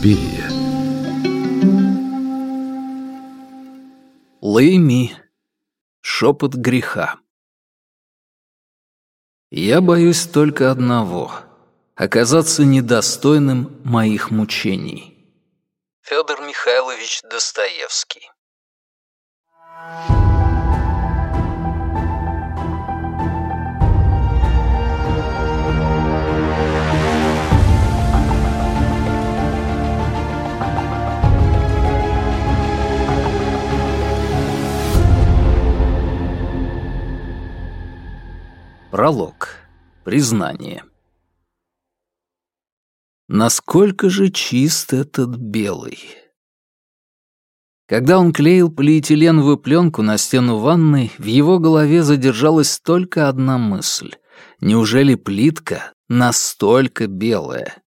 Суспирия. Лэйми. Шепот греха. Я боюсь только одного — оказаться недостойным моих мучений. Федор Михайлович Достоевский Пролог. Признание. Насколько же чист этот белый? Когда он клеил полиэтиленовую пленку на стену ванной, в его голове задержалась только одна мысль. Неужели плитка настолько белая?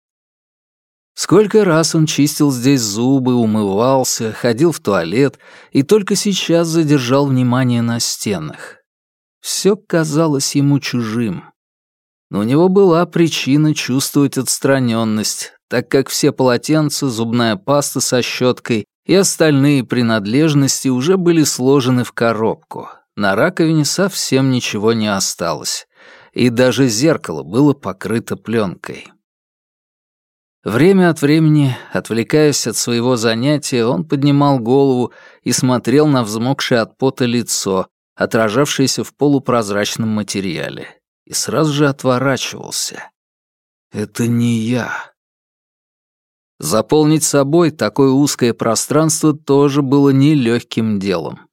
Сколько раз он чистил здесь зубы, умывался, ходил в туалет и только сейчас задержал внимание на стенах. Все казалось ему чужим. Но у него была причина чувствовать отстраненность, так как все полотенца, зубная паста со щеткой и остальные принадлежности уже были сложены в коробку. На раковине совсем ничего не осталось, и даже зеркало было покрыто пленкой. Время от времени, отвлекаясь от своего занятия, он поднимал голову и смотрел на взмокшее от пота лицо, отражавшееся в полупрозрачном материале, и сразу же отворачивался. «Это не я». Заполнить собой такое узкое пространство тоже было нелегким делом.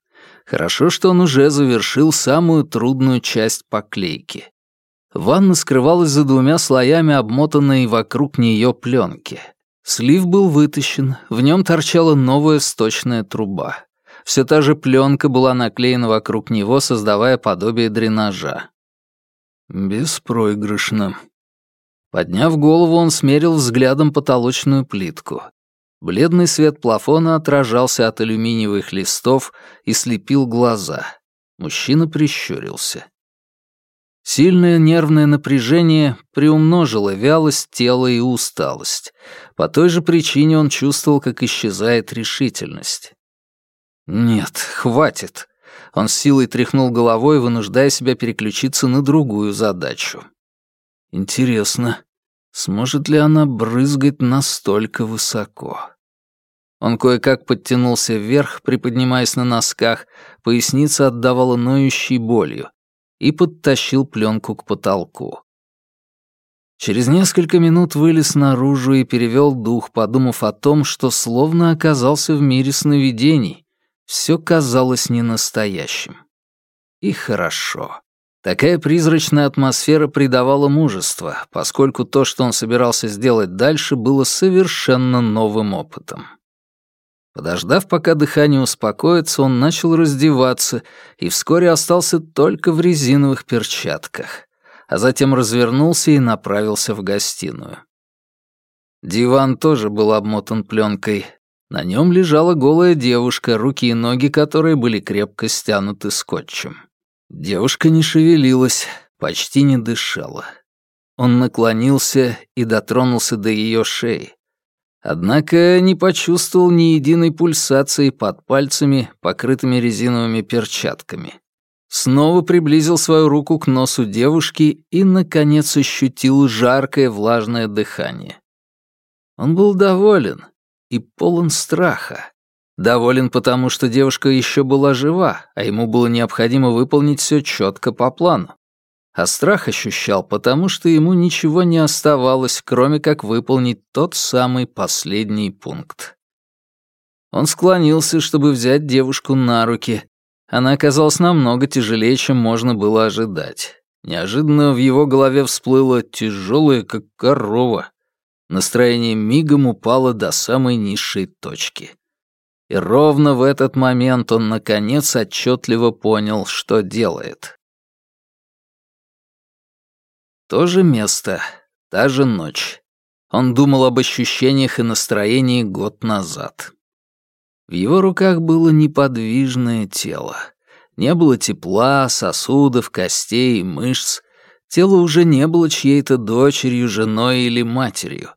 Хорошо, что он уже завершил самую трудную часть поклейки. Ванна скрывалась за двумя слоями обмотанной вокруг нее пленки. Слив был вытащен, в нем торчала новая сточная труба. Все та же пленка была наклеена вокруг него, создавая подобие дренажа. Беспроигрышно. Подняв голову, он смерил взглядом потолочную плитку. Бледный свет плафона отражался от алюминиевых листов и слепил глаза. Мужчина прищурился. Сильное нервное напряжение приумножило вялость тела и усталость. По той же причине он чувствовал, как исчезает решительность. «Нет, хватит». Он с силой тряхнул головой, вынуждая себя переключиться на другую задачу. «Интересно, сможет ли она брызгать настолько высоко?» Он кое-как подтянулся вверх, приподнимаясь на носках, поясница отдавала ноющей болью, и подтащил пленку к потолку. Через несколько минут вылез наружу и перевел дух, подумав о том, что словно оказался в мире сновидений, все казалось ненастоящим. И хорошо. Такая призрачная атмосфера придавала мужество, поскольку то, что он собирался сделать дальше, было совершенно новым опытом. Подождав, пока дыхание успокоится, он начал раздеваться и вскоре остался только в резиновых перчатках, а затем развернулся и направился в гостиную. Диван тоже был обмотан пленкой, на нем лежала голая девушка, руки и ноги которой были крепко стянуты скотчем. Девушка не шевелилась, почти не дышала. Он наклонился и дотронулся до ее шеи. Однако не почувствовал ни единой пульсации под пальцами, покрытыми резиновыми перчатками. Снова приблизил свою руку к носу девушки и, наконец, ощутил жаркое влажное дыхание. Он был доволен, и полон страха. Доволен потому, что девушка еще была жива, а ему было необходимо выполнить все четко по плану. А страх ощущал, потому что ему ничего не оставалось, кроме как выполнить тот самый последний пункт. Он склонился, чтобы взять девушку на руки. Она оказалась намного тяжелее, чем можно было ожидать. Неожиданно в его голове всплыло тяжелое, как корова. Настроение мигом упало до самой низшей точки. И ровно в этот момент он, наконец, отчетливо понял, что делает. То же место, та же ночь. Он думал об ощущениях и настроении год назад. В его руках было неподвижное тело. Не было тепла, сосудов, костей и мышц. Тело уже не было чьей-то дочерью, женой или матерью.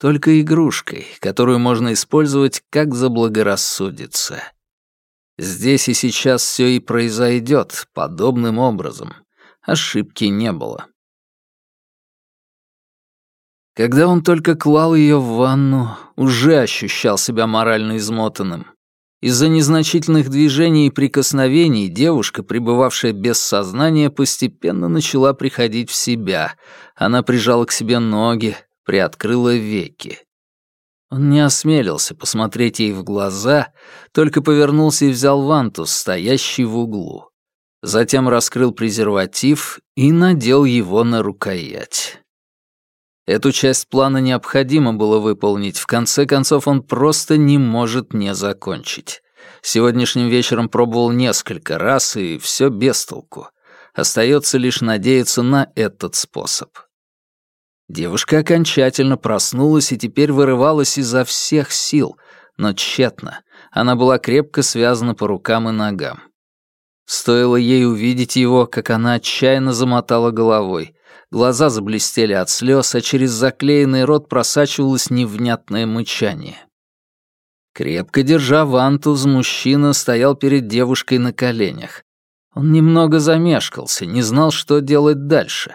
Только игрушкой, которую можно использовать как заблагорассудится. Здесь и сейчас все и произойдет подобным образом. Ошибки не было. Когда он только клал ее в ванну, уже ощущал себя морально измотанным. Из-за незначительных движений и прикосновений девушка, пребывавшая без сознания, постепенно начала приходить в себя. Она прижала к себе ноги, приоткрыла веки. Он не осмелился посмотреть ей в глаза, только повернулся и взял вантус, стоящий в углу. Затем раскрыл презерватив и надел его на рукоять. Эту часть плана необходимо было выполнить, в конце концов он просто не может не закончить. Сегодняшним вечером пробовал несколько раз, и все без толку. Остается лишь надеяться на этот способ. Девушка окончательно проснулась и теперь вырывалась изо всех сил, но тщетно. Она была крепко связана по рукам и ногам. Стоило ей увидеть его, как она отчаянно замотала головой. Глаза заблестели от слез, а через заклеенный рот просачивалось невнятное мычание. Крепко держа вантуз, мужчина стоял перед девушкой на коленях. Он немного замешкался, не знал, что делать дальше.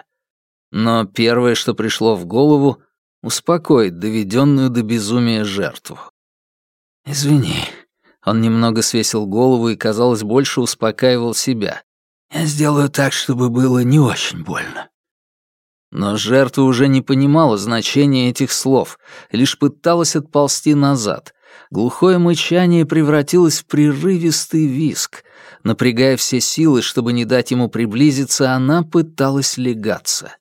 Но первое, что пришло в голову, успокоить доведенную до безумия жертву. «Извини». Он немного свесил голову и, казалось, больше успокаивал себя. «Я сделаю так, чтобы было не очень больно». Но жертва уже не понимала значения этих слов, лишь пыталась отползти назад. Глухое мычание превратилось в прерывистый виск. Напрягая все силы, чтобы не дать ему приблизиться, она пыталась легаться.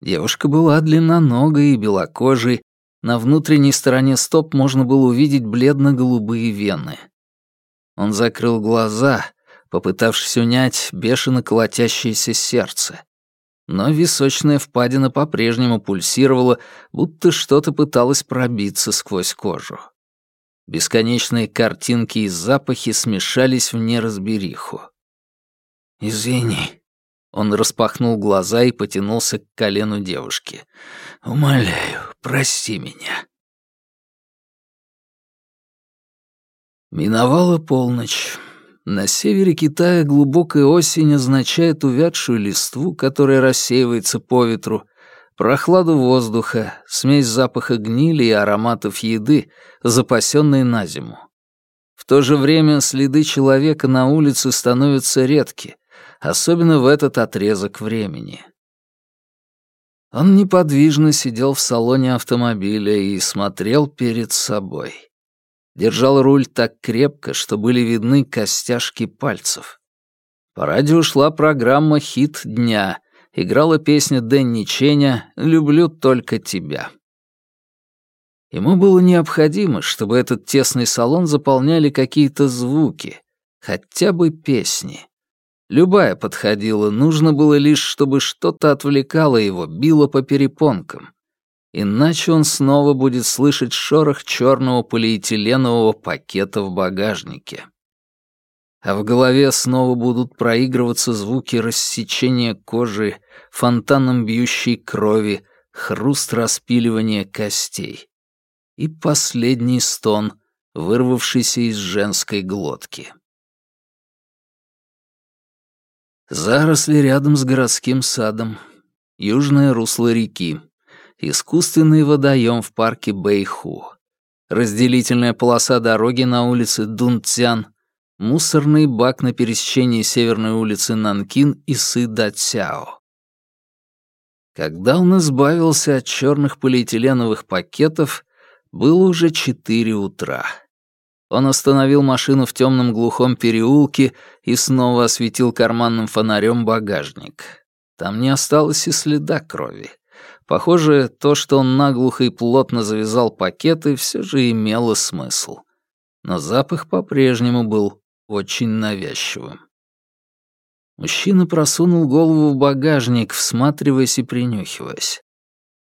Девушка была длинноногой и белокожей, на внутренней стороне стоп можно было увидеть бледно-голубые вены. Он закрыл глаза, попытавшись унять бешено колотящееся сердце. Но височная впадина по-прежнему пульсировала, будто что-то пыталось пробиться сквозь кожу. Бесконечные картинки и запахи смешались в неразбериху. «Извини», он распахнул глаза и потянулся к колену девушки. «Умоляю, прости меня». Миновала полночь. На севере Китая глубокая осень означает увядшую листву, которая рассеивается по ветру, прохладу воздуха, смесь запаха гнили и ароматов еды, запасенной на зиму. В то же время следы человека на улице становятся редки, особенно в этот отрезок времени. Он неподвижно сидел в салоне автомобиля и смотрел перед собой. Держал руль так крепко, что были видны костяшки пальцев. По радио шла программа «Хит дня», играла песня Дэнни Ченя «Люблю только тебя». Ему было необходимо, чтобы этот тесный салон заполняли какие-то звуки, хотя бы песни. Любая подходила, нужно было лишь, чтобы что-то отвлекало его, било по перепонкам. Иначе он снова будет слышать шорох черного полиэтиленового пакета в багажнике. А в голове снова будут проигрываться звуки рассечения кожи, фонтаном бьющей крови, хруст распиливания костей. И последний стон, вырвавшийся из женской глотки. Заросли рядом с городским садом, южное русло реки, искусственный водоем в парке Бэйху, разделительная полоса дороги на улице Дунцян, мусорный бак на пересечении северной улицы Нанкин и Сыдацяо. Когда он избавился от черных полиэтиленовых пакетов, было уже четыре утра. Он остановил машину в темном глухом переулке и снова осветил карманным фонарем багажник. Там не осталось и следа крови. Похоже, то, что он наглухо и плотно завязал пакеты, все же имело смысл. Но запах по-прежнему был очень навязчивым. Мужчина просунул голову в багажник, всматриваясь и принюхиваясь.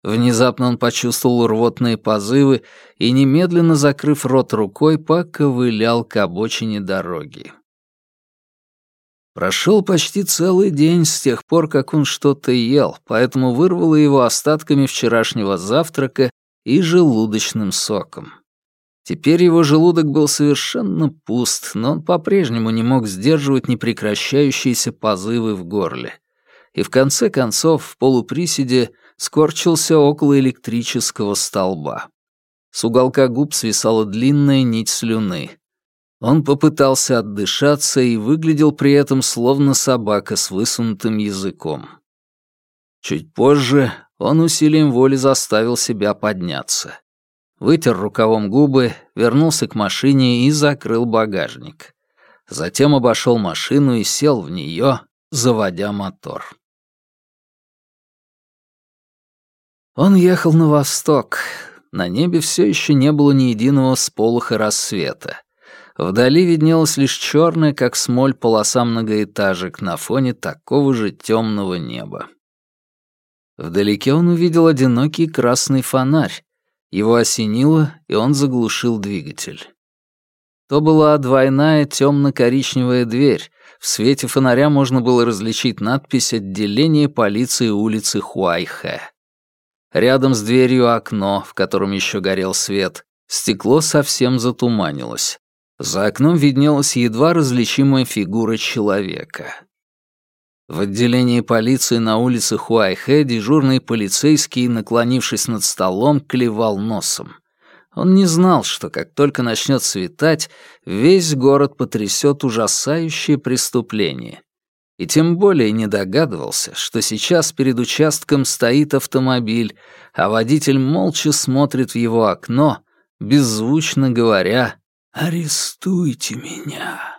Внезапно он почувствовал рвотные позывы и, немедленно закрыв рот рукой, поковылял к обочине дороги. Прошел почти целый день с тех пор, как он что-то ел, поэтому вырвало его остатками вчерашнего завтрака и желудочным соком. Теперь его желудок был совершенно пуст, но он по-прежнему не мог сдерживать непрекращающиеся позывы в горле. И в конце концов, в полуприседе, скорчился около электрического столба. С уголка губ свисала длинная нить слюны. Он попытался отдышаться и выглядел при этом словно собака с высунутым языком. Чуть позже он усилием воли заставил себя подняться вытер рукавом губы, вернулся к машине и закрыл багажник. Затем обошел машину и сел в нее, заводя мотор. Он ехал на восток. На небе все еще не было ни единого сполоха рассвета. Вдали виднелась лишь черная, как смоль, полоса многоэтажек на фоне такого же темного неба. Вдалеке он увидел одинокий красный фонарь, его осенило, и он заглушил двигатель. То была двойная темно-коричневая дверь. В свете фонаря можно было различить надпись «Отделение полиции улицы Хуайхэ». Рядом с дверью окно, в котором еще горел свет. Стекло совсем затуманилось. За окном виднелась едва различимая фигура человека. В отделении полиции на улице Хуайхэ дежурный полицейский, наклонившись над столом, клевал носом. Он не знал, что как только начнет светать, весь город потрясет ужасающее преступление. И тем более не догадывался, что сейчас перед участком стоит автомобиль, а водитель молча смотрит в его окно, беззвучно говоря «Арестуйте меня».